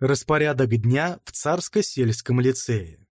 Распорядок дня в Царско-сельском лицее.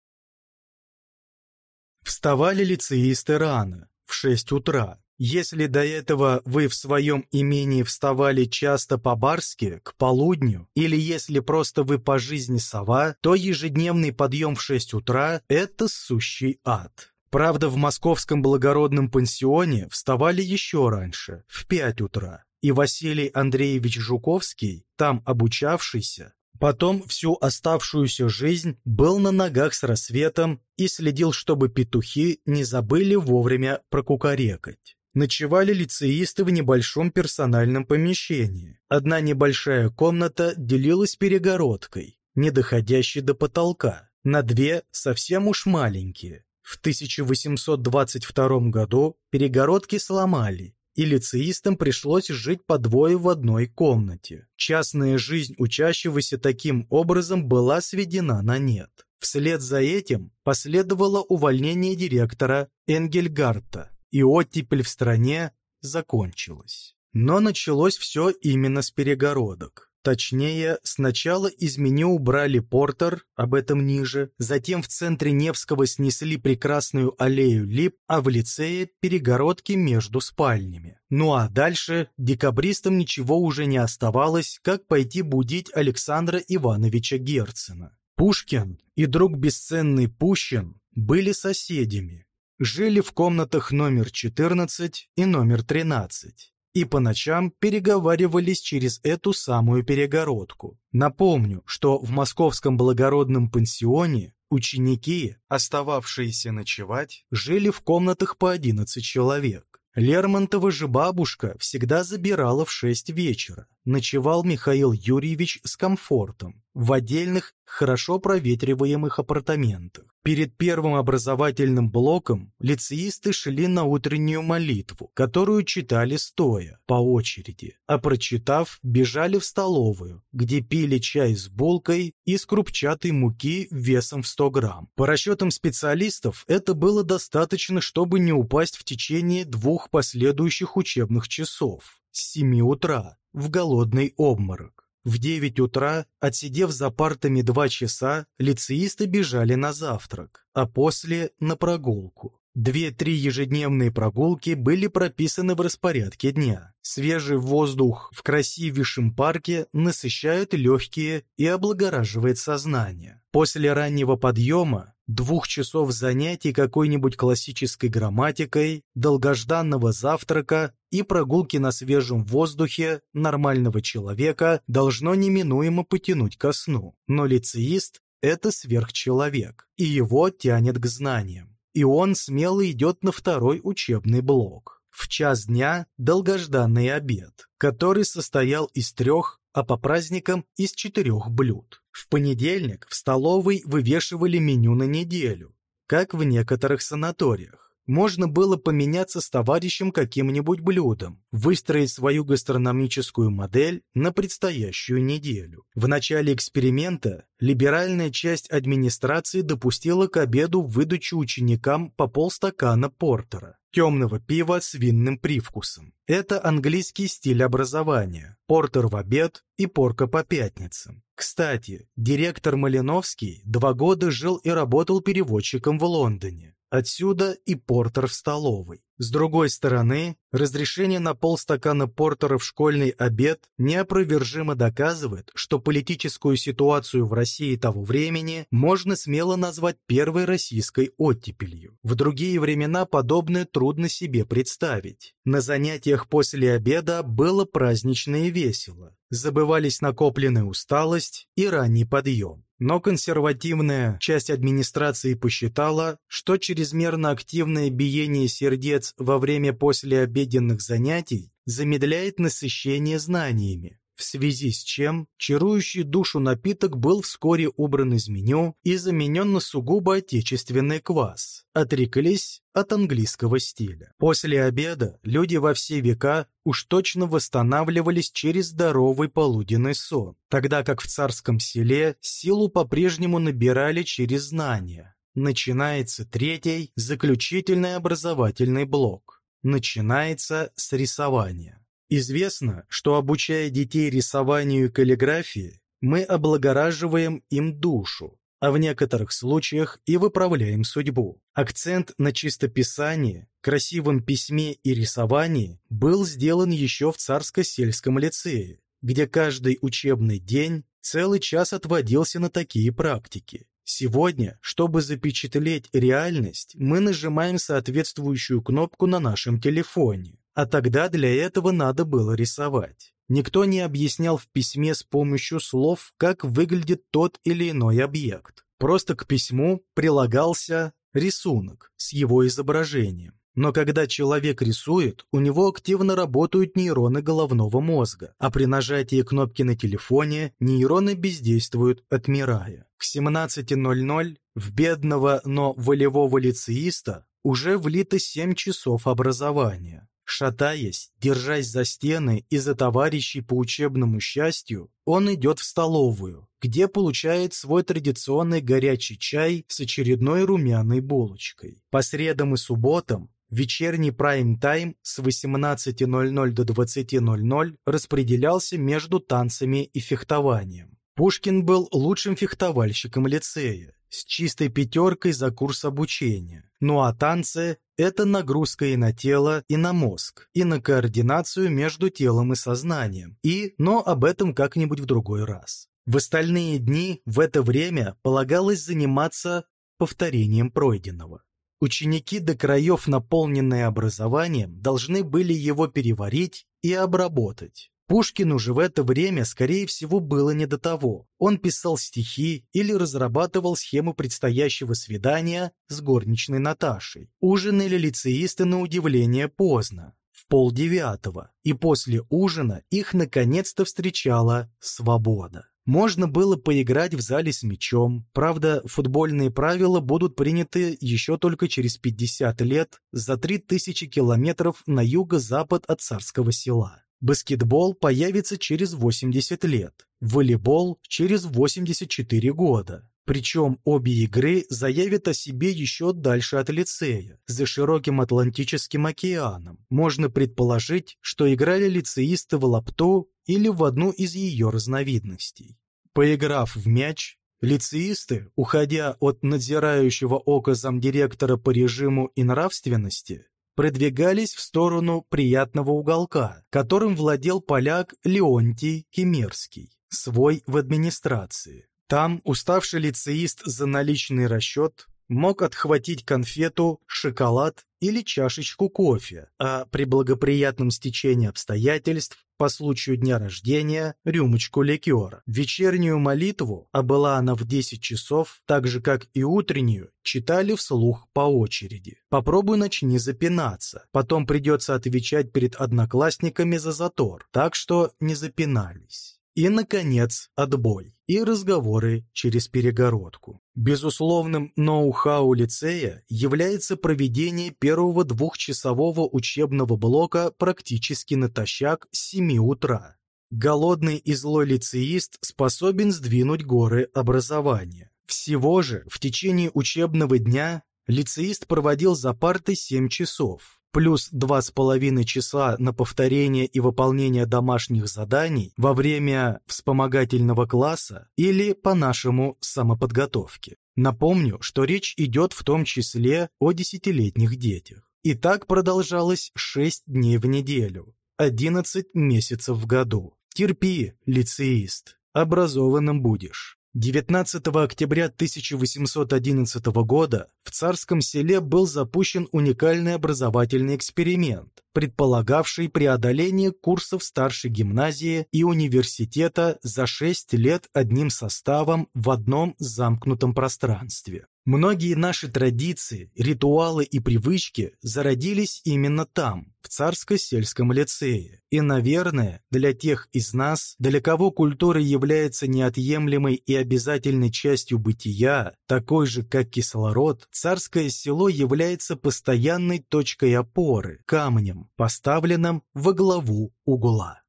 Вставали лицеисты рано, в 6 утра. Если до этого вы в своем имении вставали часто по-барски, к полудню, или если просто вы по жизни сова, то ежедневный подъем в 6 утра – это сущий ад. Правда, в московском благородном пансионе вставали еще раньше, в 5 утра. И Василий Андреевич Жуковский, там обучавшийся, Потом всю оставшуюся жизнь был на ногах с рассветом и следил, чтобы петухи не забыли вовремя прокукарекать. Ночевали лицеисты в небольшом персональном помещении. Одна небольшая комната делилась перегородкой, не доходящей до потолка, на две совсем уж маленькие. В 1822 году перегородки сломали, и лицеистам пришлось жить по двое в одной комнате. Частная жизнь учащегося таким образом была сведена на нет. Вслед за этим последовало увольнение директора Энгельгарта, и оттепель в стране закончилась. Но началось все именно с перегородок. Точнее, сначала из меню убрали портер, об этом ниже, затем в центре Невского снесли прекрасную аллею лип, а в лицее – перегородки между спальнями. Ну а дальше декабристам ничего уже не оставалось, как пойти будить Александра Ивановича Герцена. Пушкин и друг бесценный Пущин были соседями, жили в комнатах номер 14 и номер 13 и по ночам переговаривались через эту самую перегородку. Напомню, что в московском благородном пансионе ученики, остававшиеся ночевать, жили в комнатах по 11 человек. Лермонтова же бабушка всегда забирала в 6 вечера. Ночевал Михаил Юрьевич с комфортом, в отдельных, хорошо проветриваемых апартаментах. Перед первым образовательным блоком лицеисты шли на утреннюю молитву, которую читали стоя, по очереди, а прочитав, бежали в столовую, где пили чай с булкой из крупчатой муки весом в 100 грамм. По расчетам специалистов, это было достаточно, чтобы не упасть в течение двух последующих учебных часов с 7 утра в голодный обморок. В 9 утра, отсидев за партами два часа, лицеисты бежали на завтрак, а после – на прогулку. Две-три ежедневные прогулки были прописаны в распорядке дня. Свежий воздух в красивейшем парке насыщает легкие и облагораживает сознание. После раннего подъема двух часов занятий какой-нибудь классической грамматикой, долгожданного завтрака и прогулки на свежем воздухе нормального человека должно неминуемо потянуть ко сну. Но лицеист – это сверхчеловек, и его тянет к знаниям. И он смело идет на второй учебный блок. В час дня долгожданный обед, который состоял из трех, а по праздникам из четырех блюд. В понедельник в столовой вывешивали меню на неделю, как в некоторых санаториях можно было поменяться с товарищем каким-нибудь блюдом, выстроить свою гастрономическую модель на предстоящую неделю. В начале эксперимента либеральная часть администрации допустила к обеду выдачу ученикам по полстакана портера, темного пива с винным привкусом. Это английский стиль образования. Портер в обед и порка по пятницам. Кстати, директор Малиновский два года жил и работал переводчиком в Лондоне. Отсюда и портер в столовой. С другой стороны, разрешение на полстакана портера в школьный обед неопровержимо доказывает, что политическую ситуацию в России того времени можно смело назвать первой российской оттепелью. В другие времена подобное трудно себе представить. На занятиях после обеда было празднично и весело. Забывались накопленная усталость и ранний подъем. Но консервативная часть администрации посчитала, что чрезмерно активное биение сердец во время послеобеденных занятий замедляет насыщение знаниями, в связи с чем чарующий душу напиток был вскоре убран из меню и заменен на сугубо отечественный квас. Отреклись от английского стиля. После обеда люди во все века уж точно восстанавливались через здоровый полуденный сон, тогда как в царском селе силу по-прежнему набирали через знания. Начинается третий, заключительный образовательный блок. Начинается с рисования. Известно, что обучая детей рисованию и каллиграфии, мы облагораживаем им душу, а в некоторых случаях и выправляем судьбу. Акцент на чистописании, красивом письме и рисовании был сделан еще в царско-сельском лицее, где каждый учебный день целый час отводился на такие практики. Сегодня, чтобы запечатлеть реальность, мы нажимаем соответствующую кнопку на нашем телефоне, а тогда для этого надо было рисовать. Никто не объяснял в письме с помощью слов, как выглядит тот или иной объект. Просто к письму прилагался рисунок с его изображением. Но когда человек рисует, у него активно работают нейроны головного мозга, а при нажатии кнопки на телефоне нейроны бездействуют, отмирая. К 17.00 в бедного, но волевого лицеиста уже влито 7 часов образования. Шатаясь, держась за стены и за товарищей по учебному счастью, он идет в столовую, где получает свой традиционный горячий чай с очередной румяной булочкой. По средам и субботам вечерний прайм-тайм с 18.00 до 20.00 распределялся между танцами и фехтованием. Пушкин был лучшим фехтовальщиком лицея, с чистой пятеркой за курс обучения. Ну а танцы – это нагрузка и на тело, и на мозг, и на координацию между телом и сознанием. И, но об этом как-нибудь в другой раз. В остальные дни в это время полагалось заниматься повторением пройденного. Ученики, до краев наполненные образованием, должны были его переварить и обработать. Пушкину же в это время, скорее всего, было не до того. Он писал стихи или разрабатывал схему предстоящего свидания с горничной Наташей. Ужинали лицеисты на удивление поздно, в полдевятого, и после ужина их наконец-то встречала свобода. Можно было поиграть в зале с мячом. Правда, футбольные правила будут приняты еще только через 50 лет за 3000 километров на юго-запад от царского села. Баскетбол появится через 80 лет, волейбол через 84 года. Причем обе игры заявят о себе еще дальше от лицея, за широким Атлантическим океаном. Можно предположить, что играли лицеисты в лапту или в одну из ее разновидностей. Поиграв в мяч, лицеисты, уходя от надзирающего ока замдиректора по режиму и нравственности, продвигались в сторону приятного уголка, которым владел поляк Леонтий Кемерский, свой в администрации. Там уставший лицеист за наличный расчет мог отхватить конфету, шоколад или чашечку кофе, а при благоприятном стечении обстоятельств по случаю дня рождения рюмочку ликера. Вечернюю молитву, а была она в 10 часов, так же как и утреннюю, читали вслух по очереди. Попробуй начни запинаться, потом придется отвечать перед одноклассниками за затор, так что не запинались. И, наконец, отбой и разговоры через перегородку. Безусловным ноу-хау лицея является проведение первого двухчасового учебного блока практически натощак с 7 утра. Голодный и злой лицеист способен сдвинуть горы образования. Всего же в течение учебного дня лицеист проводил за партой 7 часов плюс два с половиной часа на повторение и выполнение домашних заданий во время вспомогательного класса или, по-нашему, самоподготовки. Напомню, что речь идет в том числе о десятилетних детях. И так продолжалось 6 дней в неделю, 11 месяцев в году. Терпи, лицеист, образованным будешь. 19 октября 1811 года в Царском селе был запущен уникальный образовательный эксперимент, предполагавший преодоление курсов старшей гимназии и университета за 6 лет одним составом в одном замкнутом пространстве. Многие наши традиции, ритуалы и привычки зародились именно там, в царско-сельском лицее. И, наверное, для тех из нас, для кого культура является неотъемлемой и обязательной частью бытия, такой же, как кислород, царское село является постоянной точкой опоры, камнем, поставленным во главу угла.